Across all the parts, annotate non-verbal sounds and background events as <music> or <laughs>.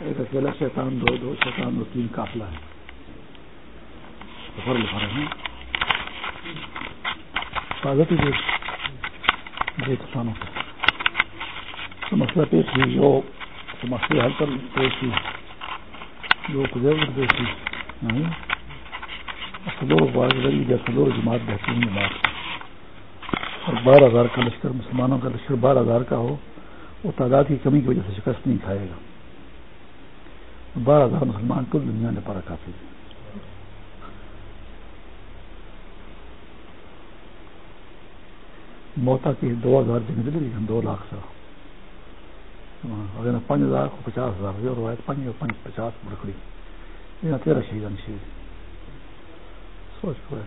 ایک اکیلا شیطان دو دو شیطان دو تین قافلہ ہے۔ سفر لکھا رہے ہیں۔ حفاظت جی کسانوں کا مسئلہ پیش ہوئی جو مسئلے حل کر پیش ہوئی جماعت بہترین جماعت اور بارہ ہزار کا لشکر، مسلمانوں کا لشکر بارہ ہزار کا ہو، وہ تعداد کی کمی کی وجہ سے شکست نہیں کھائے گا۔ بارہ ہزار مسلمان کل دنیا نے پارا کافی۔ موتا کی دو ہزار جنگ دلی دو لاکھ سے اگر پانچ ہزار کو پچاس ہزار جو روایت پانچ پانچ پچاس بڑکڑی یہ تیرہ شہید شہید۔ سوچ پڑے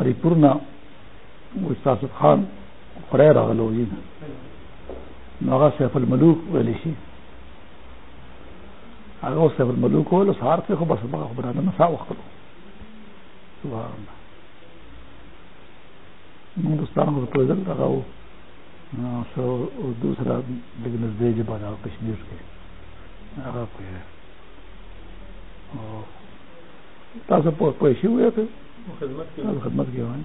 علی پورنا ساسد خان خرے راغلو جی ناغا سیف الملوک ویلی شی۔ اگر سیف الملوک ہو، لو سار کے خو بس بغا بنا دنا سا وقت لو۔ ہندوستان کو ادھر لگا وہ دوسرا دے جب آ کشمیر کے۔ پیسے ہوئے تھے؟ خدمت کی۔ ہوئے۔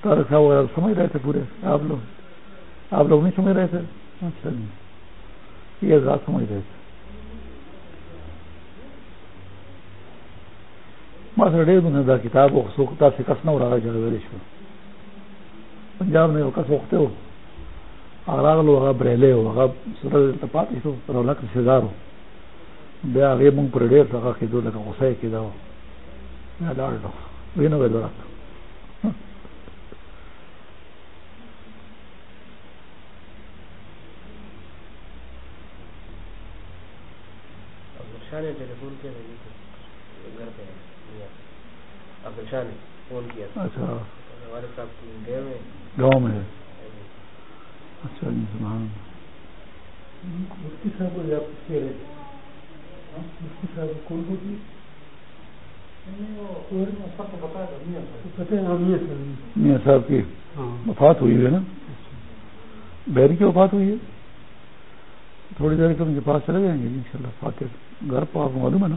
تارک صاحب وغیرہ سمجھ رہے تھے پورے؟ آپ لوگ آپ لوگ نہیں سمجھ رہے تھے؟ اچھا جی۔ یہ سمجھ رہے تھے۔ ماسر ڈیڑھ مہینے دا کتاب او سوکھتا سے کسنا ہو رہا جگہ ویلش کو پنجاب میں کس وقتے ہو اگر لو هغه برېلې او هغه سره ته پاتې شو، پر ولک سزارو بیا هغه مونږ پر ډېر څنګه کې دوه لکه غوسه کې دا نه لاړو وینو ولا شان ٹیلیفون کیا گھر پہ عبد شاہ نے فون کیا اچھا۔ ہمارے ساتھ گئے ہوئے گاؤں میں اچھا جی سبحان مفتی صاحب کو آپ کہہ رہے مفتی صاحب کون ہوتی میاں صاحب۔ کی وفات ہوئی ہے نا؟ بہری کی وفات ہوئی ہے؟ تھوڑی دیر کے ان کے پاس چلے جائیں گے ان شاء اللہ فاتح گھر پہ آپ کو معلوم ہے نا؟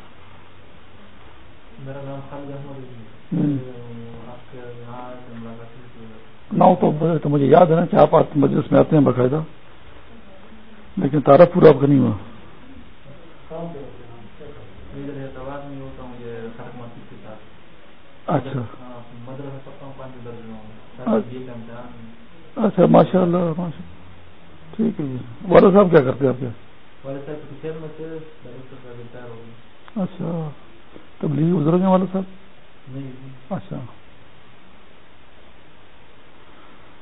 میرا نام خالد احمد نہ تو مجھے یاد ہے نا کہ آپ مجلس میں آتے ہیں باقاعدہ لیکن تعارف پورا آپ کا نہیں ہوا اچھا اچھا ماشاء اللہ ٹھیک ہے جی والد صاحب کیا کرتے ہیں آپ کے اچھا تبلیغ بزرگ ہیں والد صاحب اچھا۔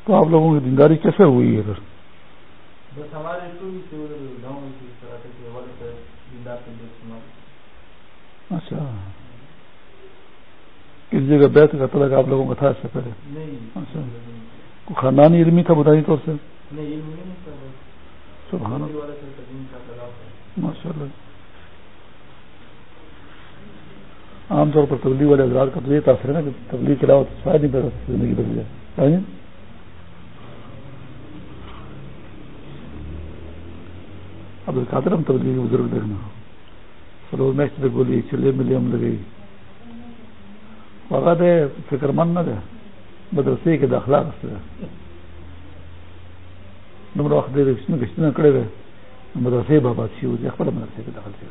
تو آپ لوگوں کی دینداری کیسے ہوئی ہے پھر اچھا۔ کس جگہ بیت کا طرح آپ لوگوں کا تھا اس سے پہلے؟ اچھا۔ خاندانی علمی تھا بتائیے طور سے؟ ماشاء اللہ۔ عام طور پر تبلیغ والے حضرات کا تو یہ تاثر ہے نا کہ تبلیغ کے علاوہ شاید نہیں پیدا زندگی بدل جائے۔ عبد القادر ہم تبلیغ بزرگ دیکھنا۔ سلو میچ میں گولی چلے ملے ہم لگے۔ وقت ہے فکر مند نہ دے مدرسے کے داخلہ رستے نمبر وقت دے میں گشت کڑے ہوئے۔ مدرسے بابا سی ہو جائے خبر مدرسے کے داخل سے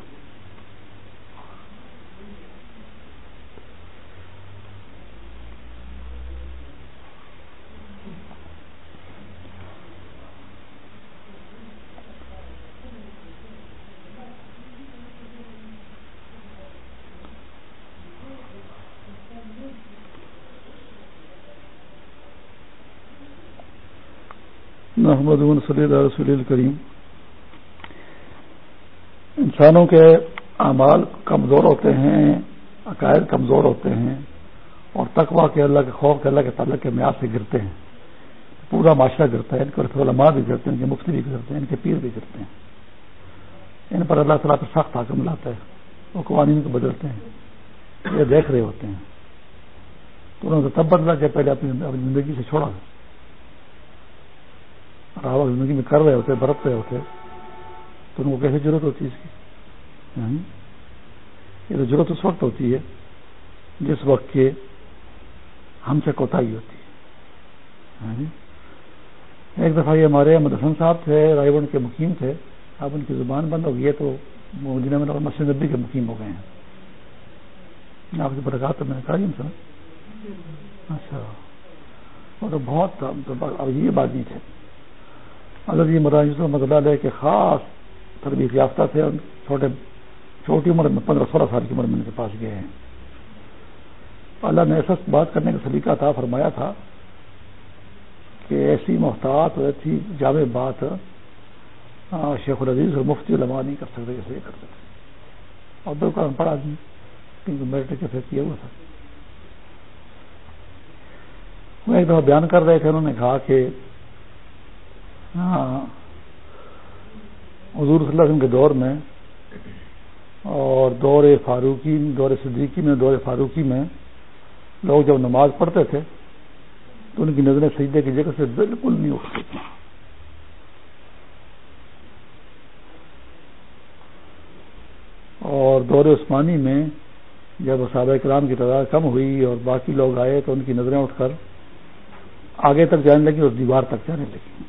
محمد صلی اللہ رسول الکریم انسانوں کے اعمال کمزور ہوتے ہیں، عقائد کمزور ہوتے ہیں اور تقوا کے اللہ کے خوف کے اللہ کے تعلق کے میاد سے گرتے ہیں۔ پورا معاشرہ گرتا ہے، ان کے علماء بھی گرتے ہیں، ان کے مفتی بھی گرتے ہیں، ان کے پیر بھی گرتے ہیں۔ ان پر اللہ تعالیٰ کا سخت حاکم لاتا ہے، وہ قوانین کو بدلتے ہیں، یہ دیکھ رہے ہوتے ہیں۔ تو انہوں نے تب بدلا کہ پہلے اپنی زندگی سے چھوڑا۔ اور زندگی میں کر رہے ہوتے، برت رہے ہوتے، تو ان کو کیسے ضرورت ہوتی ہے اس کی؟ ہاں؟ یہ تو ضرورت اس وقت ہوتی ہے جس وقت کے ہم سے کوتا ہی ہوتی ہے۔ ہاں؟ ایک دفعہ یہ ہمارے مدفن صاحب تھے رائے گنڈ کے مقیم تھے۔ اب ان کی زبان بند ہو گئی ہے تو مدینہ میں مسجد نبی کے مقیم ہو گئے ہیں۔ آپ کی برکات تو میں نے کہا ہی سر اچھا۔ وہ تو بہت اب یہ بات نہیں تھے اگر یہ مداح مدلہ لے کے خاص تربیت یافتہ تھے چھوٹے چھوٹی عمر میں پندرہ سولہ سال کی عمر میں ان کے پاس گئے ہیں۔ اللہ نے ایسا بات کرنے کا سلیقہ تھا فرمایا تھا کہ ایسی محتاط اور ایسی جامع بات شیخ العزیز اور مفتی علماء نہیں کر سکتے جیسے یہ کر سکتے اور بالکل ان پڑھ آدمی کیونکہ میرٹ کے کیا ہوا تھا۔ وہ ایک دفعہ بیان کر رہے تھے، انہوں نے کہا کہ ہاں۔ حضور صلی اللہ علیہ وسلم کے دور میں اور دور فاروقی، دور صدیقی میں، دور فاروقی میں لوگ جب نماز پڑھتے تھے تو ان کی نظریں سجدے کی جگہ سے بالکل نہیں اٹھتی تھیں۔ اور دور عثمانی میں جب صحابہ کرام کی تعداد کم ہوئی اور باقی لوگ آئے تو ان کی نظریں اٹھ کر آگے تک جانے لگی اور دیوار تک جانے لگی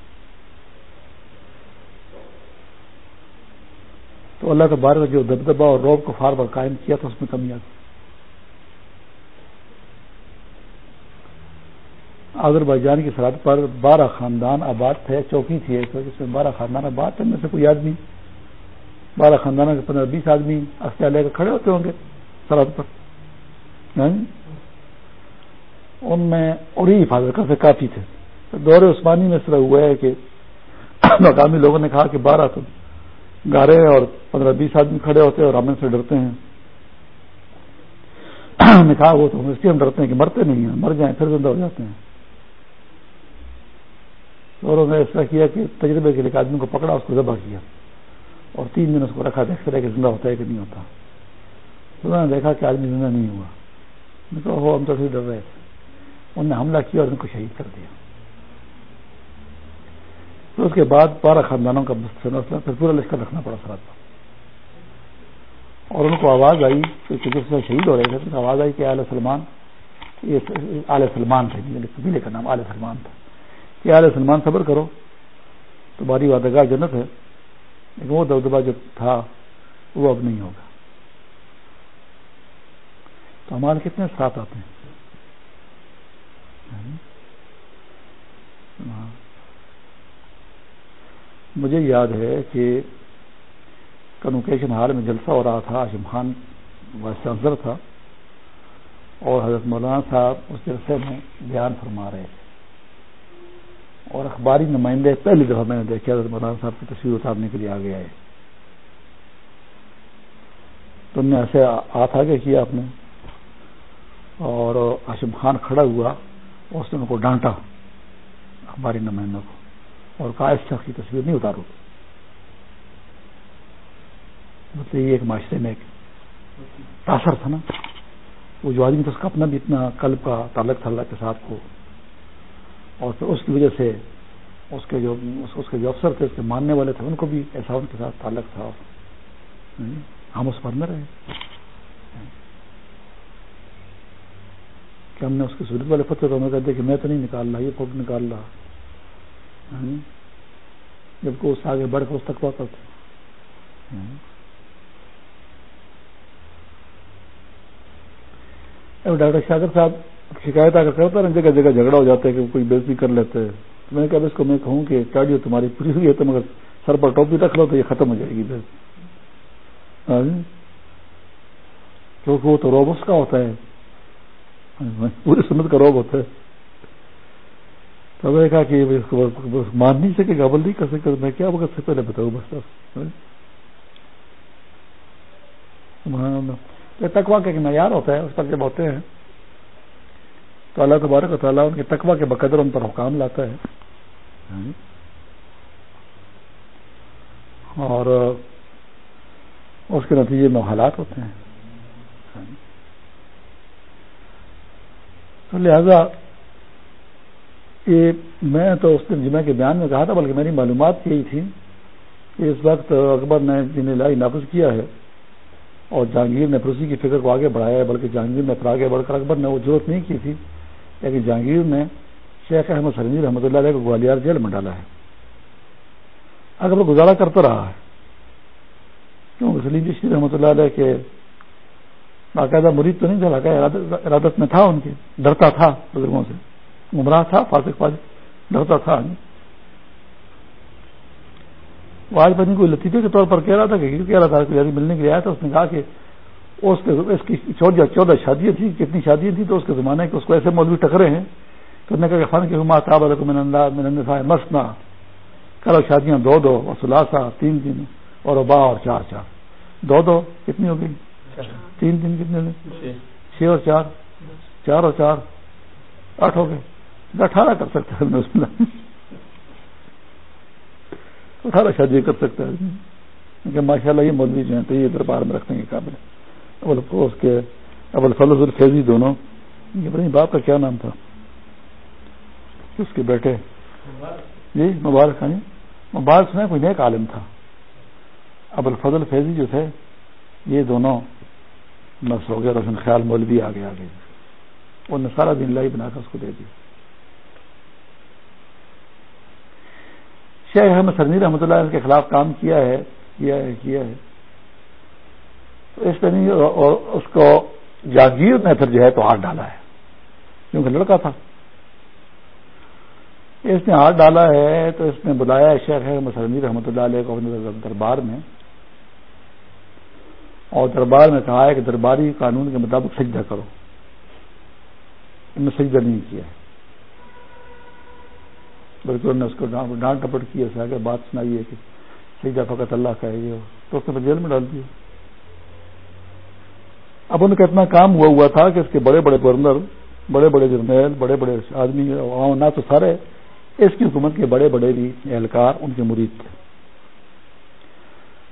تو اللہ تبارک جو دبدبا اور روب کو فار بار قائم کیا تھا، اس میں کمی آ گئی آگر بھائی جان کی سرحد پر بارہ خاندان آباد تھے، چوکی تھی جس میں بارہ خاندان آباد تھے، ان میں سے کوئی آدمی۔ بارہ خاندانوں کے پندرہ بیس آدمی اختیار لے کر کھڑے ہوتے ہوں گے سرحد پر۔ ہاں؟ ان میں اور ہی حفاظت سے کافی تھے۔ دور عثمانی میں اس طرح ہوا ہے کہ مقامی لوگوں نے کہا کہ بارہ تو گارے اور پندرہ بیس آدمی کھڑے ہوتے ہیں اور ہم سے ڈرتے ہیں۔ <clears throat> نے کہا وہ تو اس لیے ہم ڈرتے ہیں کہ مرتے نہیں ہیں، مر جائیں پھر زندہ ہو جاتے ہیں۔ اور انہوں نے ایسا کیا کہ تجربے کے لیے آدمی کو پکڑا، اس کو ذبح کیا اور تین دن اس کو رکھا، دیکھتے رہے کہ زندہ ہوتا ہے کہ نہیں ہوتا۔ انہوں نے دیکھا کہ آدمی زندہ نہیں ہوا۔ میں کہا، ہو، ہم تو ڈر رہے تھے۔ انہوں نے حملہ کیا اور ان کو شہید کر دیا۔ پھر اس کے بعد بارہ خاندانوں کا مسئلہ پھر پورا لشکر رکھنا پڑا سر اور ان کو آواز آئی کہ جس شہید ہو رہے تھے آواز آئی کہ آل سلمان، یہ آل سلمان تھے یعنی قبیلے کا نام آل سلمان تھا۔ کہ آل سلمان صبر کرو، تمہاری وادگاہ جنت ہے، لیکن وہ دبدبا جو تھا، وہ اب نہیں ہوگا۔ تو ہمارے کتنے ساتھ آتے ہیں ہاں۔ مجھے یاد ہے کہ کنوکیشن ہال میں جلسہ ہو رہا تھا آشم خان وائس چانسلر تھا اور حضرت مولانا صاحب اس جلسے میں بیان فرما رہے تھے۔ اور اخباری نمائندے پہلی دفعہ میں نے دیکھا حضرت مولانا صاحب کی تصویر اتارنے کے لیے آگے آئے۔ تو نے ایسے ہاتھ آگے کیا آپ نے؟ اور آشم خان کھڑا ہوا اور اس نے ان کو ڈانٹا اخباری نمائندوں کو۔ اور کہا اس شخص کی تصویر نہیں اتارو مطلب یہ ایک معاشرے میں ایک تاثر تھا نا۔ وہ جو آدمی تھا اس کا اپنا بھی اتنا قلب کا تعلق تھا اللہ کے ساتھ کو۔ اور پھر اس کی وجہ سے اس کے جو اس کے جو افسر تھے، اس کے ماننے والے تھے، ان کو بھی ایسا ان کے ساتھ تعلق تھا۔ ہم اس پر نہ رہے۔ کہ ہم نے اس کی سہولت والے پتھر ہمیں کہتے کہ میں تو نہیں نکال رہا، یہ فوٹو نکال رہا۔ یعنی جبکہ اس آگے بڑھ کر اس تک واقع تھے ڈاکٹر شاگر صاحب شکایت اگر کرتا نا جگہ جگہ جھگڑا ہو جاتا ہے کہ کوئی بےزتی کر لیتے ہیں تو میں نے کہا اس کو میں کہوں کہ چاڑیو تمہاری پوری ہوئی ہے تو مگر سر پر ٹوپی رکھ لو تو یہ ختم ہو جائے گی بے ہاں جی؟ کیونکہ وہ تو روب اس کا ہوتا ہے۔ پوری سنت کا روب ہوتا ہے۔ تو میں نے کہا کہ اس کو مان نہیں سکے گابل نہیں کر سکتے میں کیا وقت سے پہلے بتاؤں بس ہاں؟ تکوا کا ایک معیار ہوتا ہے، اس پر جب ہوتے ہیں، تو اللہ تبارک و تعالیٰ ان کے تقوا کے بقدر ان پر حکام لاتا ہے۔ ہاں؟ اور اس کے نتیجے میں حالات ہوتے ہیں۔ ہاں؟ تو لہذا یہ میں تو اس دن جمعہ کے بیان میں کہا تھا، بلکہ میری معلومات یہی تھی کہ اس وقت اکبر نے جنہیں لائی نافذ کیا ہے اور جہانگیر نے پھر اسی کی فکر کو آگے بڑھایا ہے، بلکہ جہانگیر نے پھر آگے بڑھ کر اکبر نے وہ ضرورت نہیں کی تھی، لیکن جہانگیر نے شیخ احمد سرنجی رحمۃ اللہ علیہ کو گوالیار جیل میں ڈالا ہے۔ اکبر گزارا کرتا رہا ہے، کیوں؟ سلیم جی رحمۃ اللہ علیہ کے باقاعدہ مرید تو نہیں تھا ارادت میں تھا ان کی ڈرتا تھا بزرگوں سے۔ گمراہ تھا فاسق فاسق ڈرتا تھا وہ آج پتنی کوئی لطیفے کے طور پر کہہ رہا تھا کہ کہہ رہا تھا ملنے کے لیے آیا تھا اس نے کہا کہ اس کے اس کی چودہ چودہ شادیاں تھیں کتنی شادیاں تھیں تو اس کے زمانے کے اس کو ایسے مولوی ٹکرے ہیں کہ انہوں نے کہا کہ فن کے ماں صاحب علیہ مسنا۔ کرو شادیاں دو دو اور سلاسا تین دن اور ابا اور چار چار۔ دو دو کتنی ہو گئی؟ تین دن کتنے چھ اور چار؟ چار اور چار؟ آٹھ ہو گئے۔ اٹھارہ کر سکتا ہے اس میں اٹھارہ شادی کر سکتا ہے۔ ماشاء اللہ یہ مولوی جو ہیں تو یہ دربار میں رکھنے کے قابل اس کے ابل فلز الفیضی دونوں باپ کا کیا نام تھا؟ اس کے بیٹے۔ جی مبارک خانی مبارک سنا کوئی نیک عالم تھا۔ ابل فضل فیضی جو تھے، یہ دونوں نس ہو گیا روشن خیال مولوی آگے آگے۔ انہوں نے سارا دن لائی بنا کر اس کو دے دیا۔ شیخ احمد سرنی رحمۃ اللہ کے خلاف کام کیا ہے کیا ہے کیا ہے۔ تو اس نہیں اور اس کو جاگیر نے پھر جو ہے تو ہاتھ ڈالا ہے، کیونکہ لڑکا تھا۔ اس نے ہاتھ ڈالا ہے تو اس نے بلایا شیخ ہے مسلم رحمۃ اللہ علیہ کو اپنے دربار میں۔ اور دربار میں کہا ہے کہ درباری قانون کے مطابق سجدہ کرو۔ انہوں نے سجدہ نہیں کیا ہے۔ بلکہ انہوں نے اس کو ڈانٹ ٹپٹ کی ہے بات سنائی ہے کہ سجدہ فقط اللہ کا ہے یہ۔ تو اس نے جیل میں ڈال دیا۔ اب ان کا اتنا کام ہوا ہوا تھا کہ اس کے بڑے بڑے گورنر، بڑے بڑے جرنیل، بڑے بڑے آدمی نہ تو سارے اس کی حکومت کے بڑے بڑے بھی اہلکار ان کے مرید تھے۔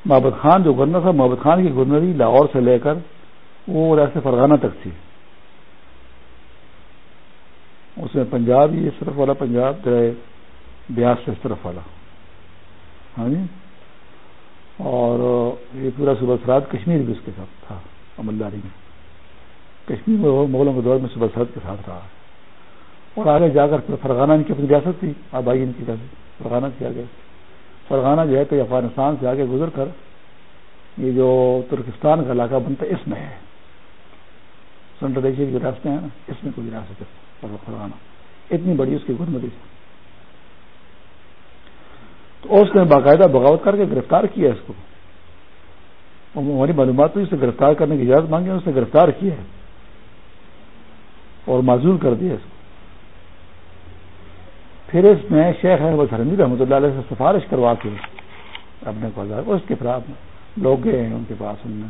محبت خان جو گورنر تھا محبت خان کی گورنری لاہور سے لے کر وہ ریاست فرغانہ تک تھی۔ اس میں پنجاب یہ طرف والا پنجاب، جو بیاس سے اس طرف والا۔ ہاں جی؟ اور یہ پورا صبح سراد کشمیر بھی اس کے ساتھ تھا عملداری میں۔ کشمیر میں مغلوں کے دور میں صبح سرد کے ساتھ رہا۔ اور آگے جا کر فرغانہ ان کی اپنی ریاست تھی، آبائی ان کی ریاست فرغانہ سے آگے۔ فرغانہ جو ہے تو افغانستان سے آگے گزر کر یہ جو ترکستان کا علاقہ بنتا ہے، اس میں ہے۔ سینٹرل ایشیا کی ریاستیں ہیں نا، اس میں کوئی ریاست ہے، فرغانہ۔ اتنی بڑی اس کی گرمتی سے تو اس نے باقاعدہ بغاوت کر کے گرفتار کیا اس کو۔ ہماری معلومات تو اسے گرفتار کرنے کی اجازت مانگی، اس نے گرفتار کیا ہے۔ اور معذول کر دیا اس کو۔ پھر اس میں شیخ احمد حرمی رحمۃ اللہ علیہ سے سفارش کروا کے اپنے کو اس کے خلاف لوگ گئے ہیں ان کے پاس ان نے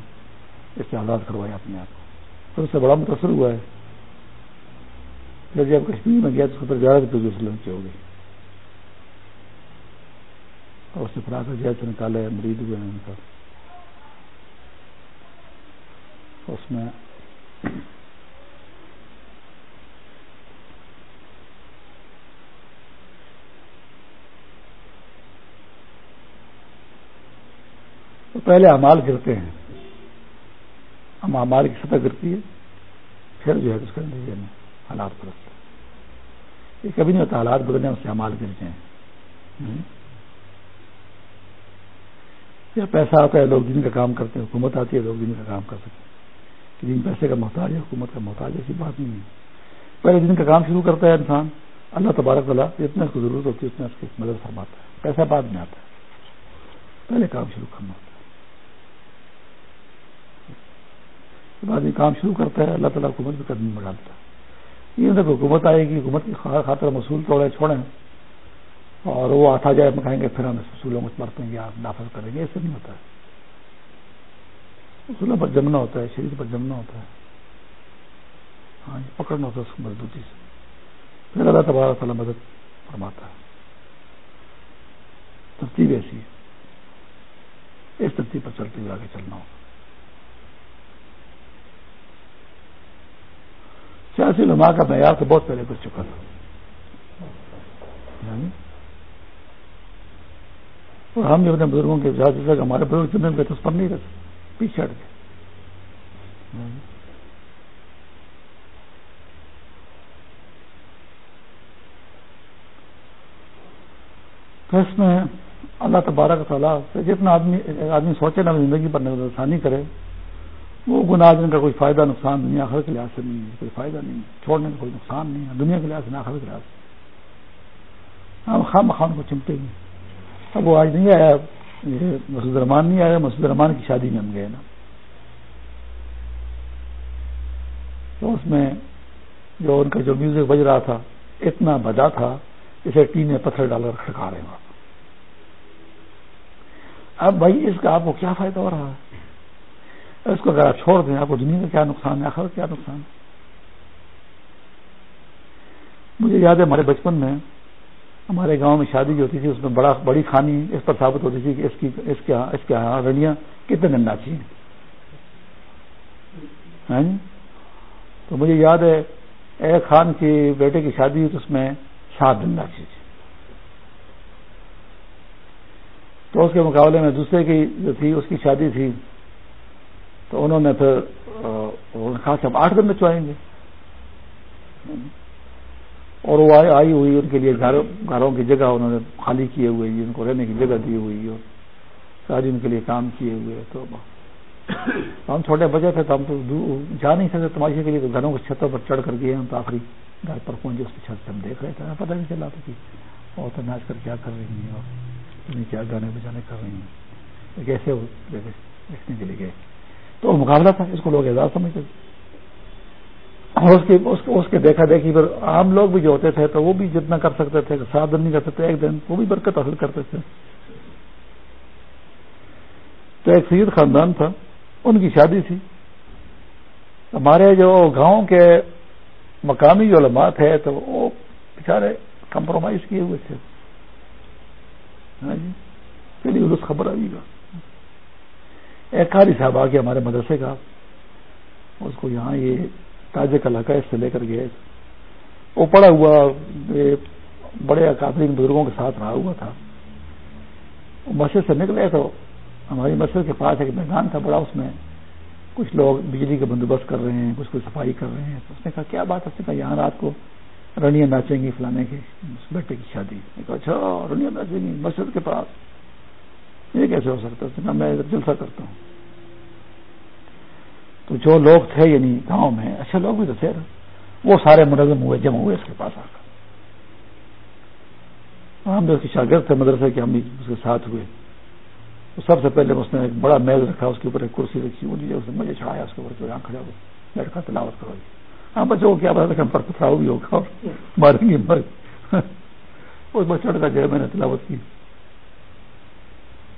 اس سے آزاد کروائے اپنے آپ کو۔ پھر اس سے بڑا متاثر ہوا ہے۔ پھر جب کشمیر میں گیا تو اس کو زیادہ کی ہو گئی اور اس سے پھر آ کر نکالے مریض ہوئے ہیں ان کا اس میں تو پہلے امال گرتے ہیں۔ ہم امال کی سطح گرتی ہے، پھر جو ہے اس کے نتیجے میں حالات بدلتے یہ کبھی نہیں ہوتا، حالات بدلنے اس سے امال گر جائیں۔ یا پیسہ آتا ہے، لوگ دن کا کام کرتے ہیں، حکومت آتی ہے، لوگ دن کا کام کر سکتے ہیں۔ دن پیسے کا محتاج ہے، حکومت کا محتاج ایسی بات نہیں ہے۔ پہلے دن کا کام شروع کرتا ہے انسان۔ اللہ تبارک والا جتنا اس کو ضرورت ہوتی ہے، اتنا اس کی مدد فرماتا ہے۔ پیسہ بعد میں آتا ہے۔ پہلے کام شروع کرنا ہوتا ہے۔ بعد میں کام شروع کرتا ہے، اللہ تعالیٰ حکومت بھی قدم میں ڈالتا ہے۔ یہ تک حکومت آئے گی، حکومت کی خاطر مصول توڑے چھوڑیں۔ اور وہ آتا جائے کہیں گے، پھر ہم اس اصولوں کو پڑھتے ہیں یا نافذ کریں گے ایسے نہیں ہوتا ہے۔ اصولوں پر جمنا ہوتا ہے شریر پر جمنا ہوتا ہے۔ ہاں جی پکڑنا ہوتا ہے اس کو مضبوطی سے۔ پھر اللہ تبارہ تعالیٰ مدد فرماتا ہے۔ ترتیب ایسی ہے۔ اس ترتیب پر چلتے ہوئے آگے چلنا ہوگا۔ سیاسی لما کا معیار تو بہت پہلے کر چکا تھا۔ یعنی اور ہم جو اپنے بزرگوں کے حساب ہمارے بزرگ چنے گئے تو نہیں رہتے، پیچھے ہٹ گئے۔ تو اس میں اللہ تبارک تعالیٰ سے جتنا آدمی آدمی سوچے نا زندگی پر نظر ثانی کرے، وہ گناہ جن کا کوئی فائدہ، نقصان دنیا آخر کے لحاظ سے نہیں ہے، کوئی فائدہ نہیں چھوڑنے کا کوئی نقصان نہیں ہے، دنیا کے لحاظ سے نہ آخر کے لحاظ سے۔ ہم خام خام کو چمٹے گے اب وہ آج نہیں آیا مسعود رحمان نہیں آیا مسعود رحمان کی شادی میں ہم گئے نا۔ تو اس میں جو ان کا جو میوزک بج رہا تھا، اتنا بجا تھا، اسے ٹی میں پتھر ڈال کر کھڑکا رہے ہیں۔ اب بھائی، اس کا آپ کو کیا فائدہ ہو رہا ہے؟ اس کو اگر آپ چھوڑ دیں، آپ کو دنیا کا کیا نقصان ہے آخر کیا نقصان ہے؟ مجھے یاد ہے ہمارے بچپن میں ہمارے گاؤں میں شادی جو ہوتی تھی، اس میں بڑا بڑی خانی اس پر ثابت ہوتی تھی کہ اس کی اس کے اس کے یہاں رڑیاں کتنے دن ناچی ہیں۔ ہاں جی؟ تو مجھے یاد ہے، اے خان کی بیٹے کی شادی ہوئی تو اس میں سات دن ناچی تھی۔ تو اس کے مقابلے میں دوسرے کی جو تھی، اس کی شادی تھی، تو انہوں نے پھر کہا کہ ہم آٹھ دن میں چوائیں گے۔ اور وہ آئی ہوئی ان کے لیے گھروں کی جگہ انہوں نے خالی کیے ہوئے جی، ان کو رہنے کی جگہ دی ہوئی اور ساری ان کے لیے کام کیے ہوئے تو <coughs> ہم چھوٹے بچے تھے تو ہم تو جا نہیں سکتے تماشے کے لیے تو گھروں کی چھتوں پر چڑھ کر گئے ہم تو آخری گھر پر پہنچے، اس کی چھت سے ہم دیکھ رہے تھے پتہ نہیں چلا تھا کہ اور تو ناچ کر کیا کر رہی ہیں اور کیا گانے بجانے کر رہی ہیں کیسے دیکھنے کے لیے گئے۔ تو مقابلہ تھا، اس کو لوگ اعزاز سمجھتے تھے۔ اور اس کی اس کے دیکھا دیکھی پر عام لوگ بھی جو ہوتے تھے تو وہ بھی جتنا کر سکتے تھے سات دن نہیں کرتے تھے ایک دن وہ بھی برکت حاصل کرتے تھے۔ تو ایک سید خاندان تھا، ان کی شادی تھی۔ ہمارے جو گاؤں کے مقامی جو علماء تھے تو وہ بےچارے کمپرومائز کیے ہوئے تھے۔ ہاں جی چلیے اس خبر آئی۔ گا ایک قاری صاحب آ گیا ہمارے مدرسے کا، اس کو یہاں یہ تاجے کا علاقہ اس سے لے کر گئے۔ وہ پڑا ہوا بڑے اکادرین بزرگوں کے ساتھ رہا ہوا تھا۔ مسجد سے نکلے تو ہماری مسجد کے پاس ایک میدان تھا بڑا، اس میں کچھ لوگ بجلی کا بندوبست کر رہے ہیں، کچھ کوئی صفائی کر رہے ہیں۔ تو اس نے کہا، کیا بات ہے؟ کہا، یہاں رات کو رنیاں ناچیں گی فلانے کے بیٹے کی شادی۔ کہا اچھا رنیاں ناچیں گی، مسجد کے پاس۔ یہ کیسے ہو سکتا ہے؟ میں جلسہ کرتا ہوں۔ تو جو لوگ تھے یعنی گاؤں میں اچھے لوگ بھی تو تھے، وہ سارے منظم ہوئے، جمع ہوئے اس کے پاس آ کر۔ ہم جو اس کے شاگرد تھے مدرسے کے، ہم بھی اس کے ساتھ ہوئے۔ تو سب سے پہلے اس نے ایک بڑا میز رکھا، اس کے اوپر ایک کرسی رکھی، وہ اس نے مجھے چڑھایا، اس کے اوپر یہاں کھڑے ہو بیٹھ کر تلاوت کرو جی۔ ہاں بچوں کو کیا پتا پر پتھراؤ بھی ہوگا اور ماریں گے مر <laughs> اس پر چڑھ کر جو ہے میں نے تلاوت کی۔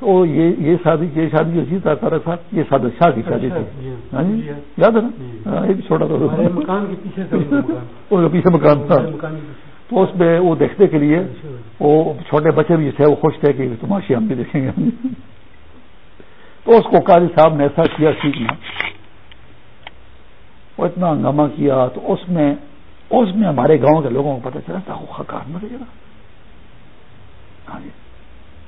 تو یہ شادی یہ شادی جو تھی تارک صاحب یہ سادہ شاہ کی شادی تھی ہاں جی؟ یاد ہے نا؟ ہاں، ایک چھوٹا تھا <laughs> پیچھے مکان۔ تھا۔ تو اس میں وہ دیکھنے کے لیے وہ چھوٹے بچے بھی تھے وہ خوش تھے کہ تماشی ہم بھی دیکھیں گے۔ <laughs> تو اس کو قاضی صاحب نے ایسا کیا سیکھنا وہ اتنا ہنگامہ کیا تو اس میں اس میں ہمارے گاؤں کے لوگوں کو پتا چلا تھا وہ خکار مر گیا۔ ہاں جی۔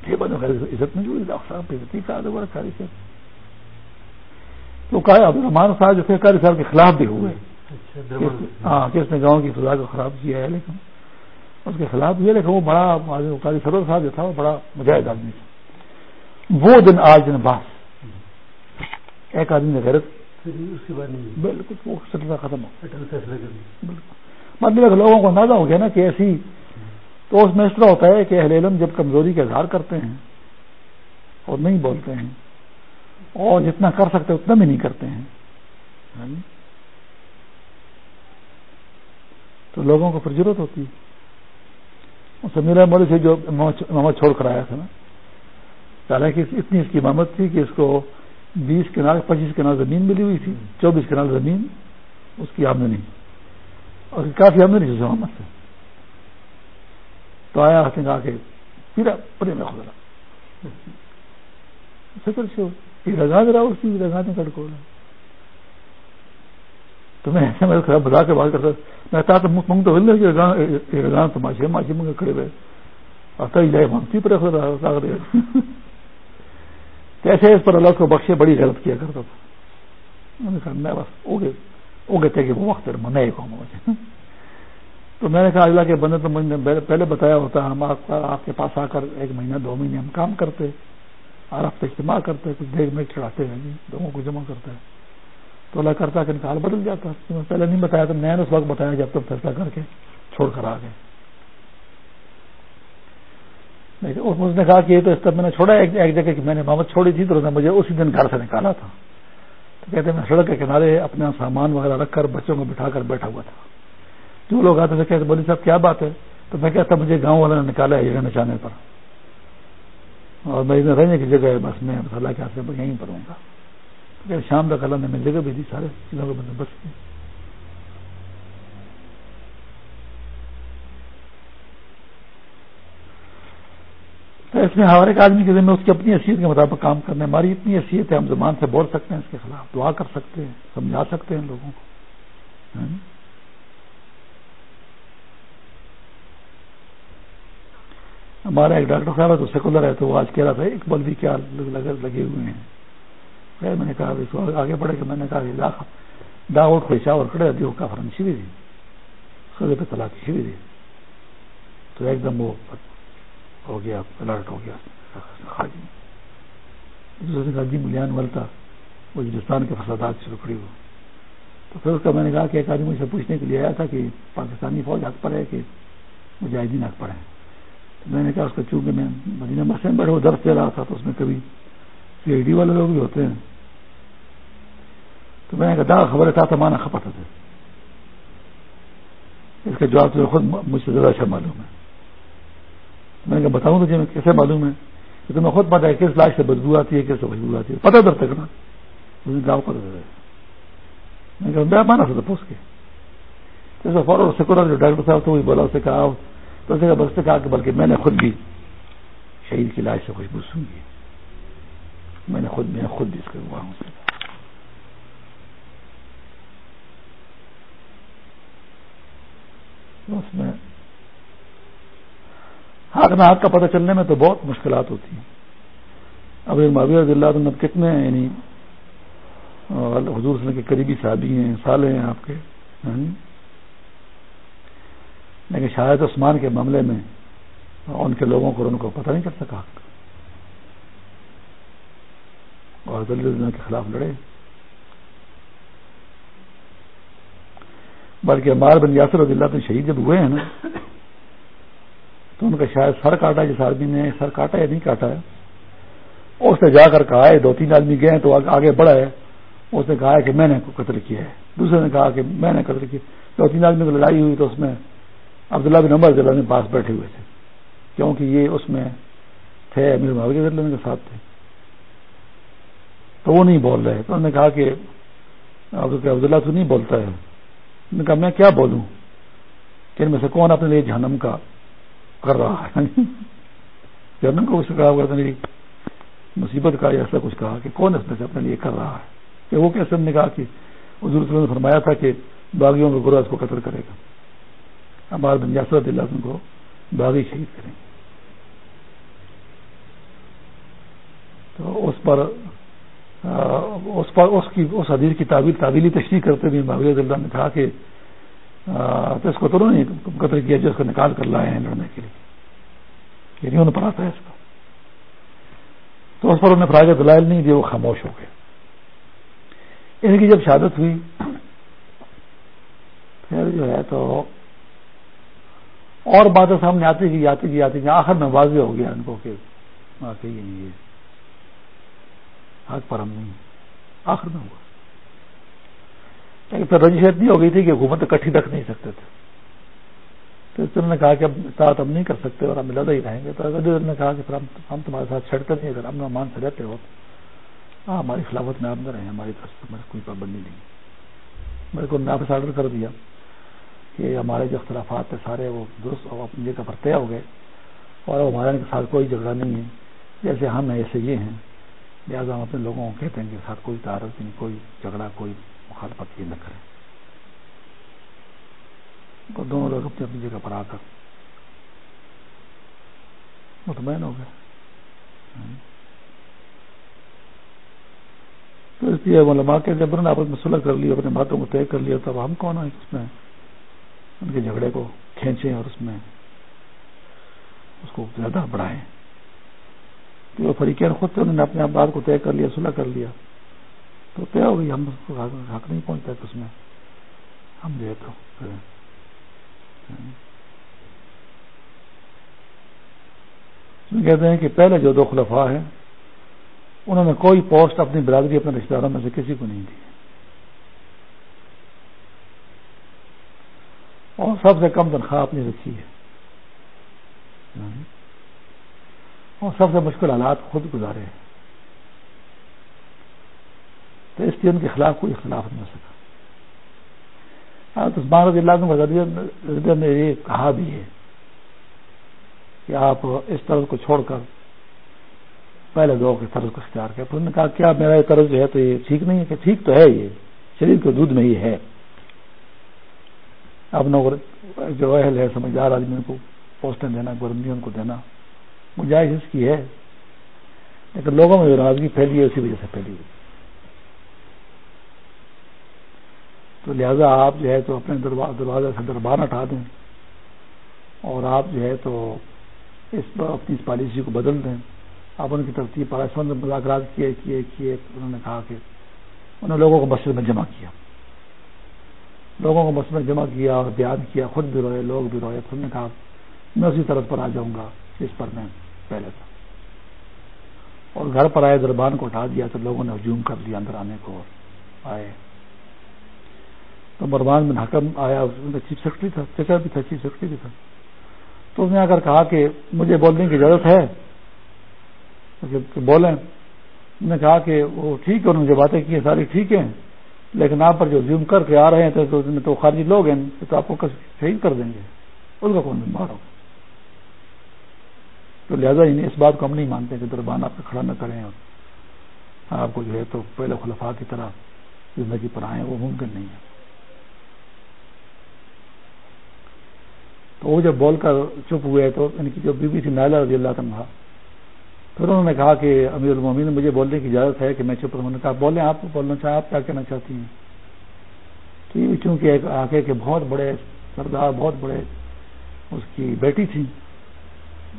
عزت نہیں ہوئی ڈاکٹر صاحب بےزتی کا قاری صاحب تو رحمان صاحب جو قاری صاحب کے خلاف بھی ہوئے۔ اچھا، ہاں کس نے گاؤں کی فضا کو خراب کیا ہے لیکن اس کے خلاف ہے لیکن وہ بڑا قاری سرور صاحب جو تھا وہ بڑا مجاہد آدمی تھا۔ وہ دن آج دن باس ایک آدمی نے غیرت بالکل وہ سلسلہ ختم ہو۔ بالکل۔ مطلب لوگوں کو اندازہ ہو گیا نا کہ ایسی تو اس میں اس طرح ہوتا ہے کہ اہل علم جب کمزوری کا اظہار کرتے ہیں اور نہیں بولتے ہیں اور جتنا کر سکتے اتنا بھی نہیں کرتے ہیں۔ ہاں جی؟ تو لوگوں کو پھر ضرورت ہوتی ہے۔ اسے میرا مولوی سے جو محمد چھوڑ کر آیا تھا نا۔ حالانکہ اتنی اس کی امامت تھی کہ اس کو بیس کنال، پچیس کنال زمین ملی ہوئی تھی، چوبیس کنال زمین اس کی آمدنی۔ اور کافی آمدنی تھی اس محمد سے۔ تو آیا اس نے کہا کہ پیرا پڑے میں خدا۔ فکر سے رگا دے رہا اس کی رگا دیں کڑکو تو میں ایسے میں خراب بتا کے بات کرتا میں کہا تو منگ تو مل رہا تو ماشی ماشی منگے کھڑے ہوئے۔ اور ہی جائے مانگتی پر خدا کیسے اس پر اللہ کو بخشے بڑی غلط کیا کرتا تھا۔ میں بس اوگے اوگے تھے کہ وہ وقت منائے کو مجھے تو میں نے کہا اللہ کے بندے تو مجھے پہلے بتایا ہوتا ہم آپ کے پاس آ کر ایک مہینہ، دو مہینے ہم کام کرتے، اور ہفتے اجتماع کرتے، کچھ دیکھ میں چڑھاتے ہیں جی لوگوں کو جمع کرتا ہے تو اللہ کرتا کہ نکال بدل جاتا۔ تو میں پہلے نہیں بتایا تو میں نے اس وقت بتایا جب تک فیصلہ کر کے چھوڑ کر آ گئے۔ اس نے کہا کہ یہ تو اس طرح میں نے چھوڑا، ایک جگہ کہ میں نے محمد چھوڑی تھی تو نے مجھے اسی دن گھر سے نکالا تھا۔ تو کہتے میں سڑک کے کنارے اپنا سامان وغیرہ رکھ کر بچوں کو بٹھا کر بیٹھا ہوا تھا۔ جو لوگ آتے تھے کہتے بولی صاحب، کیا بات ہے؟ تو میں کہتا مجھے گاؤں والے نے نکالا ہے جگہ نچانے پر۔ اور میں ادھر رہنے کی جگہ ہے، بس میں اللہ کے ہاتھ یہیں پر ہوں گا۔ کہ شام تک اللہ نے میں جگہ بھی دی سارے چیزوں کے بندوبست تو اس میں ہمارے ایک آدمی کے ذمہ اس کی اپنی حیثیت کے مطابق کام کرنے ہماری اتنی حیثیت ہے، ہم زبان سے بول سکتے ہیں، اس کے خلاف دعا کر سکتے ہیں، سمجھا سکتے ہیں لوگوں کو۔ ہاں؟ ہمارا ایک ڈاکٹر صاحب ہے تو سیکولر ہے تو وہ آج کہہ رہا تھا ایک بل بھی کیا لگے ہوئے ہیں۔ خیر، میں نے کہا اس کو آگے بڑھے کہ میں نے کہا داغ اور خوشا اور کھڑے دیو کا فرن شری دی خدے پہ طلاق شری دی۔ تو ایک دم وہ ہو گیا، الرٹ ہو گیا دوسرے نے کہا جی ملیان ولتا، وہ ہندوستان کے فسادات شروع کھڑی ہو۔ تو پھر اس کا میں نے کہا کہ ایک آدمی سے پوچھنے کے لیے آیا تھا کہ پاکستانی فوج حق پر ہے کہ مجاہدین حق پر ہے میں نے کہا اس کا چونکہ میں مدینہ بس میں بیٹھے درد دے رہا تھا تو اس میں کبھی سی آئی ڈی والے لوگ بھی ہوتے ہیں۔ تو میں نے کہا دا خبر تھا تو مانا خپت تھے اس کا جواب تو خود مجھ سے زیادہ اچھا معلوم ہے۔ میں نے کہا، بتاؤں تو جی کیسے معلوم ہے؟ کہ تمہیں خود پتا ہے، کس لاش سے بدبو آتی ہے، کس سے بدبو آتی ہے۔ پتہ در تک نا مجھے گاؤں پتہ در میں نے کہا، میں مانا تھا پوچھ کے۔ فوراً سیکولر جو ڈاکٹر صاحب تو وہی بولا اسے کہا تو اسے بس کہا کہ بلکہ میں نے خود بھی شہید کی لاش سے خوشبو سنگی میں نے خود میں خود بھی اس کا ہوا ہوں۔ اس میں ہاں، حق نہ حق کا پتہ چلنے میں تو بہت مشکلات ہوتی ہیں۔ اب معاویہ رضی اللہ عنہ کتنے ہیں؟ یعنی حضور صلی اللہ کے قریبی صحابی ہیں، سالے ہیں آپ کے۔ ہاں جی؟ لیکن شاید عثمان کے معاملے میں ان کے لوگوں کو ان کو پتہ نہیں چل سکا۔ اور دلی کے خلاف لڑے۔ بلکہ مار بن یاسر رضی اللہ شہید جب ہوئے ہیں نا، تو ان کا شاید سر کاٹا جس آدمی نے سر کاٹا یا نہیں کاٹا ہے۔ اس نے جا کر کہا ہے دو تین آدمی گئے تو آگے بڑھا ہے۔ اس نے کہا ہے کہ میں نے قتل کیا ہے۔ دوسرے نے کہا کہ میں نے قتل کیا دو تین آدمی کو لڑائی ہوئی تو اس میں عبداللہ بن عمر ضلع میں پاس بیٹھے ہوئے تھے۔ کیونکہ یہ اس میں تھے، امیر محاوی ضلع کے ساتھ تھے۔ تو وہ نہیں بول رہے۔ تو انہوں نے کہا کہ عبداللہ تو نہیں بولتا ہے۔ انہوں نے کہا، میں کیا بولوں؟ کہ ان میں سے کون اپنے لیے جہنم کا کر رہا ہے؟ <laughs> جہنم کو کچھ کہا کرتا میری مصیبت کا ایسا کچھ کہا کہ کون اس میں سے اپنے لیے کر رہا ہے؟ کہ وہ کیسے؟ نے کہا کہ حضور نے فرمایا تھا کہ باغیوں کا گروہ اس کو قتل کرے گا۔ ہمارے بن یاسر اللہ کو باغی شہید کریں۔ تو اس پر اس پر، اس کی، اس حدیث کی تعبیر تعبیلی تشریح کرتے ہوئے باغی اللہ نے کہا کہ تو اس کو تو نہیں قتل کیا جو اس کو نکال کر لائے ہیں لڑنے کے لیے۔ یعنی انہوں پر آتا ہے اس کو۔ تو اس پر انہیں فراغ دلائل نہیں دیے وہ خاموش ہو گئے۔ ان کی جب شہادت ہوئی، پھر جو ہے تو اور باتیں سامنے آتی گئی آتی گئی آتی گئی آخر میں واضح ہو گیا ان کو کہ یہ حق پر ہم نہیں آخر میں ہوا۔ لیکن پھر رجیش اتنی ہو گئی تھی کہ حکومت کٹھی رکھ نہیں سکتے تھے۔ تو اس نے کہا کہ اب ساتھ ہم نہیں کر سکتے اور ہم ملادہ ہی رہیں گے۔ تو اگر نے کہا کہ پھر ہم تمہارے ساتھ چھڑتے نہیں، اگر ہم مان سے رہتے ہو ہاں ہماری خلافت میں آپ نہ رہیں، ہماری طرف سے کوئی پابندی نہیں۔ میرے کو نافذ آرڈر کر دیا۔ کہ ہمارے جو اختلافات تھے سارے وہ درست اپنی جگہ پر طے ہو گئے اور ہمارے ان کے ساتھ کوئی جھگڑا نہیں ہے۔ جیسے ہم ہیں، ایسے یہ ہیں۔ لہٰذا ہم اپنے لوگوں کو کہتے ہیں کہ ساتھ کوئی تعارف نہیں، کوئی جھگڑا، کوئی مخالفت یہ نہ کریں۔ تو دونوں لوگ اپنی اپنی جگہ پر آ کر مطمئن ہو گئے۔ تو اس لیے علماء کے جب نے آپس میں صلح کر لیا اپنے باتوں کو طے کر لیا تب ہم کون ہیں؟ اس میں ان کے جھگڑے کو کھینچیں اور اس میں اس کو زیادہ بڑھائیں۔ کہ وہ فریقین خود سے انہوں نے اپنے آپ بات کو طے کر لیا، صلح کر لیا۔ تو طے ہو گئی، ہم اس کو حق نہیں پہنچتا اس میں ہم جو ہے تو کہتے ہیں کہ پہلے جو دو خلفاء ہیں، انہوں نے کوئی پوسٹ اپنی برادری، اپنے رشتے داروں میں سے کسی کو نہیں دی۔ اور سب سے کم تنخواہ اپنی رکھی ہے۔ اور سب سے مشکل حالات خود گزارے ہیں۔ تو اس لیے ان کے خلاف کوئی اختلاف نہیں ہو سکا۔ عثمان رضی اللہ نے یہ کہا بھی ہے کہ آپ اس طرز کو چھوڑ کر پہلے دو کے طرز کو اختیار کر انہوں نے کہا، کیا میرا یہ طرز جو ہے تو یہ ٹھیک نہیں ہے؟ کہ ٹھیک تو ہے یہ، شریر کے دودھ میں ہی ہے۔ اپنا جو اہل ہے سمجھدار آدمی کو پوسٹیں دینا گورنمنٹ کو دینا، گنجائش اس کی ہے۔ لیکن لوگوں میں جو ناراضگی پھیلی ہے، اسی وجہ سے پھیلی ہوئی تو لہذا آپ جو ہے تو اپنے دروازے سے دربار اٹھا دیں۔ اور آپ جو ہے تو اس اپنی اس پالیسی کو بدل دیں۔ آپ ان کی ترتیب پر مذاکرات کیے کیے کیے، انہوں نے کہا کہ انہوں نے لوگوں کو مسجد میں جمع کیا۔ لوگوں کو مسجد میں جمع کیا اور بیان کیا، خود بھی روئے، لوگ بھی روئے، خود نے کہا، میں اسی طرف پر آ جاؤں گا، اس پر میں پہلے تھا۔ اور گھر پر آئے، دربان کو اٹھا دیا تو لوگوں نے ہجوم کر لیا اندر آنے کو آئے۔ تو مروان بن حکم آیا چیف سیکرٹری تھا چچا بھی تھا، چیف سیکرٹری بھی تھا۔ تو اس نے آ کر کہا کہ مجھے بولنے کی ضرورت ہے۔ بولیں۔ نے کہا کہ وہ ٹھیک ہے، انہوں نے جو باتیں کی ساری ٹھیک ہیں۔ لیکن آپ پر جو زیوم کر کے آ رہے ہیں تو خارجی لوگ ہیں تو آپ کو شہید کر دیں گے۔ اس کا کون بیمار ہو تو لہٰذا ہی اس بات کو ہم نہیں مانتے کہ دربان آپ کھڑا نہ کریں اور آپ کو جو ہے تو پہلے خلفاء کی طرح زندگی پر آئیں، وہ ممکن نہیں ہے۔ تو وہ جب بول کر چپ ہوئے تو ان کی جو بی بی تھی نائلہ رضی اللہ تنہا پھر انہوں نے کہا کہ امیر المومن مجھے بولنے کی اجازت ہے کہ میں چپ رہوں۔ نے کہا، بولیں آپ، بولنا چاہیں، آپ کیا کہنا چاہتی ہیں؟ تو چونکہ ایک آگے کے بہت بڑے سردار، بہت بڑے اس کی بیٹی تھی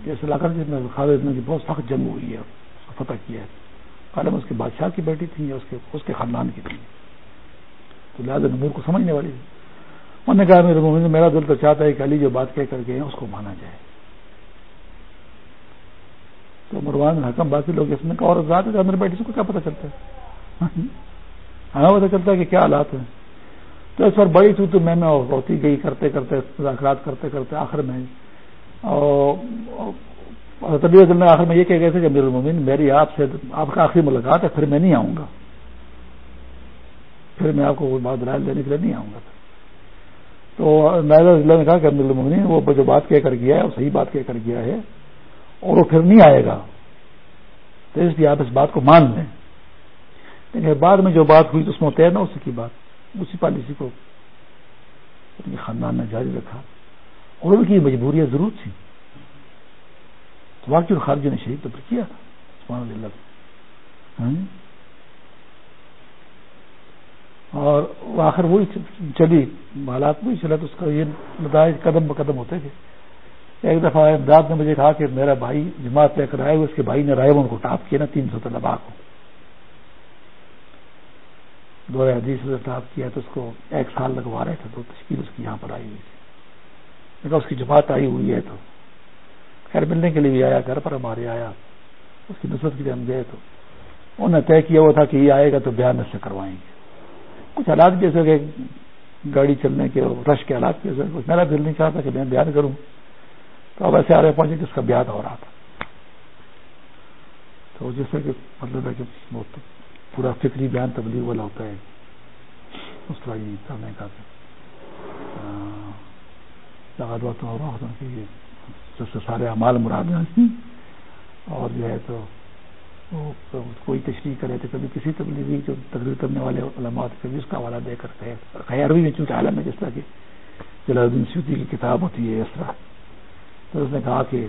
جیسے لا کر جس میں خالد کی بہت سخت جنگ ہوئی ہے فتح کیا ہے۔ کالم اس کے بادشاہ کی بیٹی تھی یا اس کے اس کے خاندان کی تھی تو لہٰذا نمور کو سمجھنے والی تھی۔ انہوں نے کہا میرے مومن میرا دل تو چاہتا ہے کہ علی جو بات کہہ کر گئے ہیں، اس کو مانا جائے۔ تو حکم باقی لوگ اس میں اور ذات ہے، اندر بیٹھے کو کیا پتا چلتا ہے؟ <laughs> ہمیں پتا چلتا ہے کہ کیا حالات ہیں۔ تو اس پر بڑی تھی تو میں میں ہوتی گئی، کرتے کرتے، مذاکرات کرتے کرتے، آخر میں۔ اور طبیعت میں آخر میں یہ کہہ گئے تھے کہ میرے ممین میری آپ سے آپ کا آخری ملاقات ہے، پھر میں نہیں آؤں گا۔ پھر میں آپ کو کوئی بات رائے دینے کے لیے نہیں آؤں گا تو ضلع نے کہا کہ امیر المین وہ جو بات کہہ کر گیا ہے، وہ صحیح بات کہہ کر گیا ہے، اور وہ پھر نہیں آئے گا۔ تو اس لیے آپ اس بات کو مان لیں۔ لیکن بعد میں جو بات ہوئی تو اس میں طے نہ ہو سکی بات۔ اسی پالیسی کو اپنے خاندان نے جاری رکھا۔ اور ان کی مجبوریاں ضرور تھیں۔ تو واقعی خارجی نے شہید تو پھر کیا تھا؟ ہاں؟ اور آخر وہی چلی، حالات وہی چلا تو اس کا یہ نتائج قدم بقدم ہوتے تھے ایک دفعہ امداد نے مجھے کہا کہ میرا بھائی جماعت لے کر آئے ہوئے اس کے بھائی نے رائے ان کو ٹاپ کیا نا، تین سو طلبا کو۔ دو حدیث سے ٹاپ کیا تو اس کو ایک سال لگوا رہے تھے، تو تشکیل اس کی یہاں پر آئی ہوئی تھی۔ کہا، اس کی جماعت آئی ہوئی ہے تو۔ خیر، ملنے کے لیے بھی آیا، گھر پر ہمارے آیا۔ اس کی نصرت کے لیے ہم گئے تو۔ انہوں نے طے کیا ہوا تھا کہ یہ آئے گا تو بیان اس سے کروائیں گے۔ کچھ حالات جیسے کہ گاڑی چلنے کے رش کے حالات کی وجہ میرا دل نہیں چاہتا کہ میں بیان کروں۔ تو اب ایسے آ رہے پہنچے کہ اس کا بیان ہو رہا تھا۔ تو جس سے کہ مطلب ہے کہ پورا فکری بیان تبلیغ والا ہوتا ہے۔ اس طرح یہ کرنے کا سب سے سارے امال مراد ہیں اور جو ہے تو کوئی تشریح کرے تو کبھی کسی تبلیغی جو تقریر کرنے والے علماء کبھی اس کا حوالہ دے کر کہے۔ عربی میں چونکہ عالم ہے جس طرح کی جلال الدین سیوتی کی کتاب ہوتی ہے، اس طرح۔ تو اس نے کہا کہ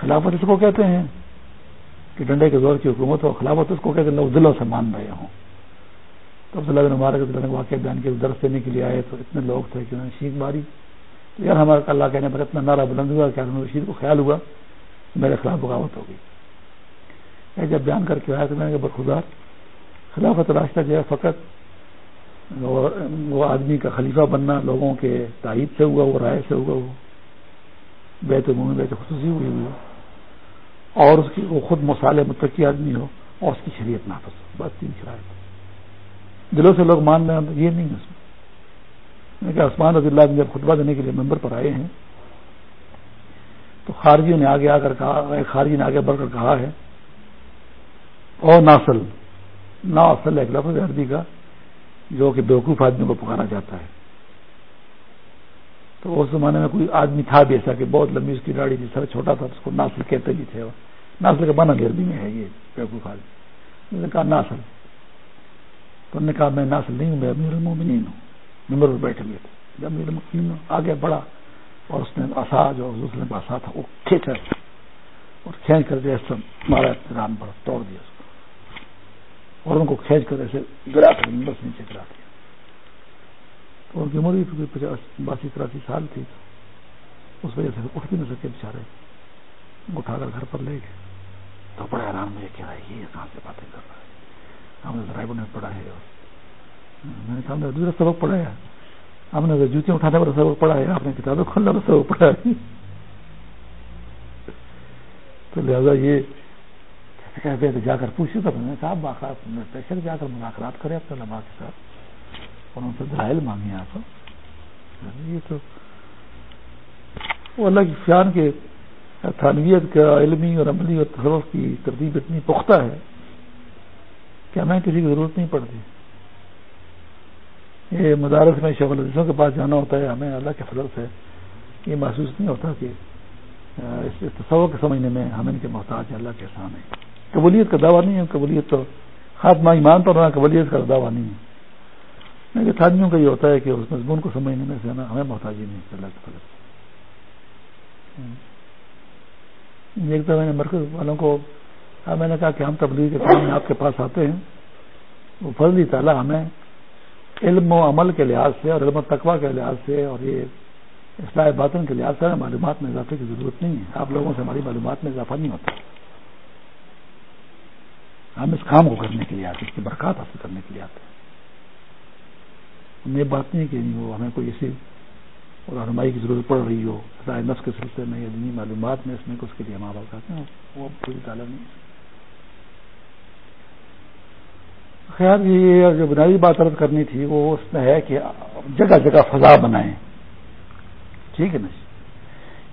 خلافت اس کو کہتے ہیں کہ ڈنڈے کے زور کی حکومت ہو، خلافت اس کو کہتے ہیں لوگ دلوں سے مان رہے ہوں۔ تو عبداللہ بن مبارک نے واقعہ بیان کے درس دینے کے لیے آئے تو اتنے لوگ تھے کہ انہوں نے شیخ ماری۔ تو یار ہمارا اللہ کہنے پر اتنا نعرہ بلند ہوا کہ رشید کو خیال ہوا، میرے خلاف بغاوت ہو گئی۔ میں جب بیان کر کے آیا تو میں نے بخدا خلافت راستہ جو ہے فقط وہ آدمی کا خلیفہ بننا، لوگوں کے تائید سے ہوا، وہ رائے سے ہوا، وہ بیت منہ بیت خصوصی ہوئی ہوئی ہو۔ اور اس کی وہ خود مسالے متقی آدمی ہو اور اس کی شریعت نافذ ہو۔ بس تین شرائط دلوں سے لوگ مان رہے ہیں، یہ نہیں ہے اس میں۔ کہ عثمان رضی اللہ جب خطبہ دینے کے لیے ممبر پر آئے ہیں، تو خارجیوں نے آگے آ کر کہا خارجی نے آگے بڑھ کر کہا ہے، او ناسل نا اصل ایک لفظ عربی کا، جو کہ بیوقوف آدمی کو پکارا جاتا ہے۔ تو اس زمانے میں کوئی آدمی تھا بھی ایسا کہ بہت لمبی اس کی گاڑی تھی، سر چھوٹا تھا اس کو ناسل کہتے بھی تھے ناسل کا بنا عربی میں ہے یہ بیوقوف آدمی۔ نے کہا ناسل تو انہوں نے کہا میں ناسل نہیں ہوں، میں امیر المومنین ہوں۔ نمبر پر بیٹھے ہوئے تھے۔ امیر المومنین آگے بڑھا اور اس نے آسا جو دوسرے آسا تھا وہ کھینچا اور کھینچ کر کے مارا رام پر توڑ دیا اس کو۔ اور ان کو کھینچ کر ایسے گرا کر بس نیچے گرا دیا۔ تو ان کی عمر بھی باسی تراسی سال تھی اس وجہ سے اٹھ بھی نہ سکے بےچارے اٹھا کر گھر پر لے گئے۔ تو بڑے آرام میں کہہ رہا ہے یہ کہاں سے باتیں کر رہا ہے؟ ہم نے ڈرائیور نے پڑھا ہے۔ اور میں نے کہا دوسرا سبق پڑھا ہے۔ ہم نے جوتیاں اٹھانے والا سبق پڑھا ہے۔ آپ نے کتابیں کھولنے والا سبق پڑھا ہے۔ تو لہٰذا یہ جا کر پوچھے تو میں نے کہا باقاعد جا کر مذاکرات کرے اپنے لمحہ کے ساتھ۔ اور ان سے دلائل مانگے آپ یعنی یہ تو وہ اللہ کی شان کے تھانویت کا علمی اور عملی اور تصوف کی ترتیب اتنی پختہ ہے کہ ہمیں کسی کی ضرورت نہیں پڑتی۔ یہ مدارس میں شیخ الحدیثوں کے پاس جانا ہوتا ہے، ہمیں اللہ کے فضل سے یہ محسوس نہیں ہوتا کہ اس تصور کے سمجھنے میں ہم ان کے محتاج ہیں، اللہ کے احسان ہے قبولیت کا دعویٰ نہیں ہے، قبولیت تو خاتمہ ایمان پر رہا، قبولیت کا دعویٰ نہیں ہے۔ لیکن تھانیوں کا یہ ہوتا ہے کہ اس مضمون کو سمجھنے میں سے نا ہمیں محتاجی نہیں اللہ کے فضل۔ ایک تو میں نے مرکز والوں کو میں نے کہا کہ ہم تبلیغ کے کام میں آپ کے پاس آتے ہیں۔ وہ فضلی تعالیٰ ہمیں علم و عمل کے لحاظ سے اور علم و تقوا کے لحاظ سے اور یہ اصلاح باطن کے لحاظ سے معلومات میں اضافے کی ضرورت نہیں ہے۔ آپ لوگوں سے ہماری معلومات میں اضافہ نہیں ہوتا۔ ہم اس کام کو کرنے کے لیے آتے اس کی برکات حاصل کرنے کے لیے آتے ہیں۔ ہم یہ بات نہیں کہ وہ ہمیں کوئی ایسی رہنمائی کی ضرورت پڑ رہی ہو نفس کے سلسلے میں یا دینی معلومات میں، اس میں اس کے لیے ہم آپ کہتے ہیں، وہ کوئی تعلق نہیں۔ خیال یہ جو بنیادی بات عرض کرنی تھی، وہ اس میں ہے کہ جگہ جگہ فضا بنائیں۔ ٹھیک ہے نا جی؟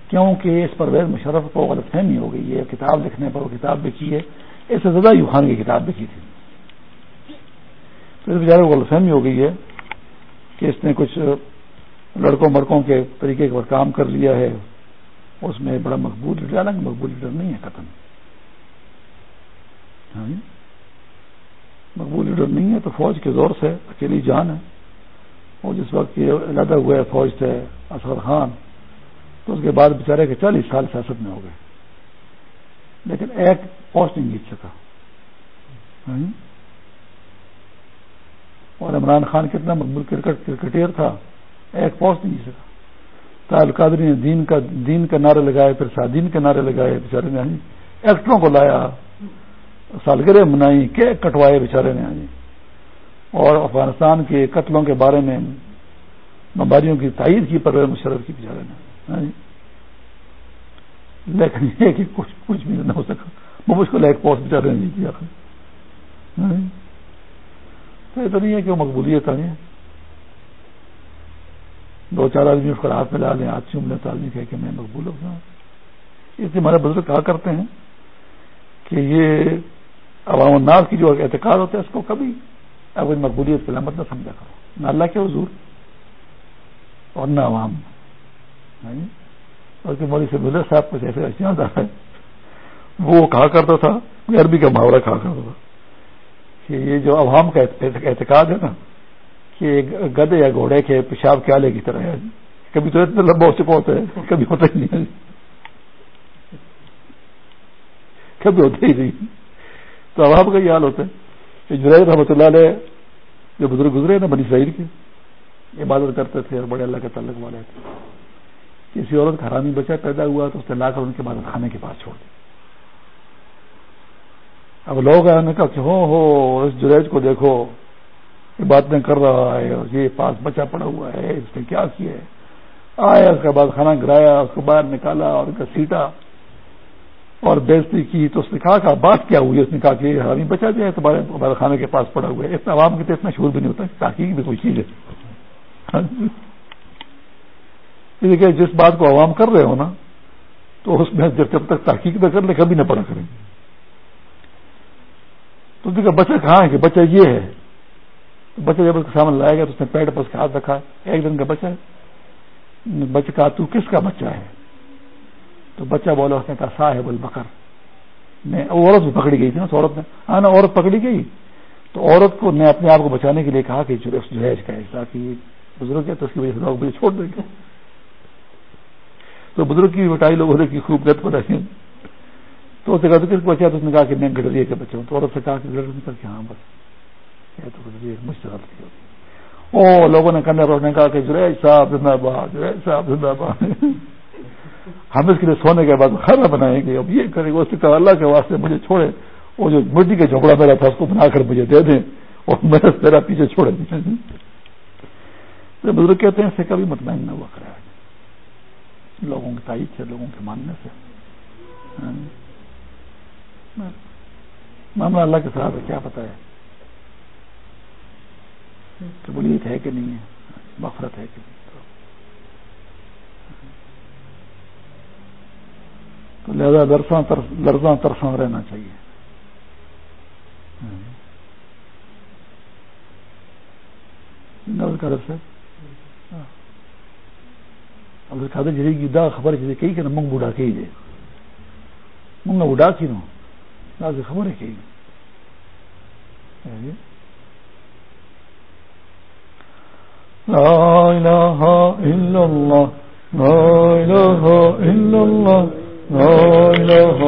کیونکہ اس پرویز مشرف کو غلط فہمی ہو گئی ہے، کتاب لکھنے پر وہ کتاب لکھی ہے، اس سے زیادہ یو خان کی کتاب لکھی تھی۔ تو اس بیچارے کو غلط فہمی ہو گئی ہے۔ کہ اس نے کچھ لڑکوں مڑکوں کے طریقے پر کام کر لیا ہے، اس میں بڑا مقبول لیڈر، حالانکہ مقبول لیڈر نہیں ہے ختم ہاں جی؟ مقبول لیڈر نہیں ہے تو فوج کے زور سے اکیلی جان ہے۔ اور جس وقت یہ علیحدہ ہوئے فوج سے اصغر خان، تو اس کے بعد بےچارے کے چالیس سال سیاست میں ہو گئے۔ لیکن ایک پوسٹ نہیں جیت سکا اور عمران خان کتنا مقبول کرکٹ کرکٹر تھا، ایک پوسٹ نہیں سکا۔ تال قادری نے دین کا دین کا نعرے لگائے پھر سادین کے نعرے لگائے بےچارے نے ہاں ایکٹروں کو لایا، سالگرہ منائی، کیک کٹوائے بےچارے نے ہاں اور افغانستان کے قتلوں کے بارے میں بمباریوں کی تائید کی پرویز مشرف کی بیچارے نے لیکن یہ کہ کچھ کچھ بھی نہ ہو سکا۔ وہ مشکل ایک پوسٹ بیچارے نہیں کیا تو یہ تو نہیں ہے کہ وہ مقبولیت آئی دو چار آدمی اس کو ہاتھ میں لا لیں ہاتھ چوم لیں تو آدمی کہ میں مقبول ہوں۔ اس لیے ہمارے بزرگ کہا کرتے ہیں کہ یہ عوام الناس کی جو اعتقاد ہوتا ہے اس کو کبھی اب مقبولیت کی علامت نہ سمجھا کرو۔ نہ اللہ کے حضور اور نہ عوام۔ اور موری سے ملے صاحب کچھ ایسے ایسے ہے وہ کہا کرتا تھا عربی کا محاورہ کہا کرتا تھا۔ کہ یہ جو عوام کا اعتقاد ہے نا کہ گدے یا گھوڑے کے پیشاب کے آلے کی طرح ہے۔ کبھی تو اتنا لمبا ہو چکا ہوتا ہے کبھی ہوتا ہی نہیں۔ کبھی ہوتا ہی نہیں۔ تو عوام کا یہ حال ہوتا ہے کہ جرائد رحمۃ اللہ علیہ جو بزرگ گزرے نا، بنی سعید کے، عبادت کرتے تھے اور بڑے اللہ کے تعلق والے تھے۔ کسی عورت کا حرامی بچہ پیدا ہوا تو اس نے لا کر ان کے بعد کھانے کے پاس چھوڑ دیا۔ اب لوگ آئے نے کہا کہ ہو ہو، اس جریج کو دیکھو، یہ باتیں کر رہا ہے اور یہ پاس بچہ پڑا ہوا ہے، اس نے کیا کیا ہے؟ آیا، اس کے بعد کھانا گرایا، اس کو باہر نکالا اور ان کا سیٹا اور بےزتی کی تو اس نے کہا کہ بات کیا ہوئی؟ اس نے کہا کہ ہمیں بچا دیا تمہارے تمہارے کھانے کے پاس پڑا ہوا ہے۔ اتنا عوام کے تو اتنا شور بھی نہیں ہوتا تاکہ بھی کوئی چیز ہے۔ کہ جس بات کو عوام کر رہے ہو نا، تو اس میں جب تک تحقیق نہ کر لے، کبھی نہ پڑا کریں۔ تو دیکھا بچہ کہاں ہے کہ بچہ یہ ہے؟ تو بچہ جب اس کے سامنے لایا گیا تو اس نے پیٹ پر اس کا ہاتھ رکھا ایک دن کا بچہ بچہ کہا، تو کس کا بچہ ہے؟ تو بچہ بولا، اس نے کہا، صاحب البکر میں عورت بھی پکڑی گئی تھی نا تو عورت نے۔ ہاں نا، عورت پکڑی گئی۔ تو عورت کو نے اپنے آپ کو بچانے کے لیے کہا کہ جو ہے کا ایسا کہ بزرگ ہے، تو اس کی وجہ سے لوگ مجھے چھوڑ دیں گے۔ تو بزرگ کی بٹائی لوگوں نے کی خوب گت پر رکھیں تو اسے کہا تو کس بچہ تو اس نے کہا کہ میں گڈریے کے بچہ ہوں. تو عورت سے کہا کہ گڈر کر کے ہاں بس۔ تو گڈریے مجھ سے غلط کی او لوگوں نے کندھے روشنے کہا کہ جریج صاحب زندہ باد جریج صاحب زندہ باد۔ ہم اس کے لیے سونے کے بعد کھانا بنائیں گے۔ اب یہ کریں گے۔ اس نے کہا، اللہ کے واسطے مجھے چھوڑے۔ وہ جو مٹی کا جھوپڑا میرا تھا، اس کو بنا کر مجھے دے دیں۔ اور میرا میرا پیچھے چھوڑے دیں۔ بزرگ کہتے ہیں، اس سے کبھی مطمئن نہ ہوا۔ کرا لوگوں کی تائید سے، لوگوں کے ماننے سے۔ ہاں۔ معاملہ اللہ کے ساتھ کیا پتا ہے؟ قبولیت ہے کہ نہیں ہے مفرت ہے کہ نہیں، تو لہذا لرساں لرزاں ترساں رہنا چاہیے۔ اب کھاتے جی کی دا خبر جی کئی کہ منگ بوڑھا کے جائے۔ منگا بوڑھا کی لا خبر ہے کہ یعنی؟ لا إله إلا الله، لا إله إلا الله. لا إله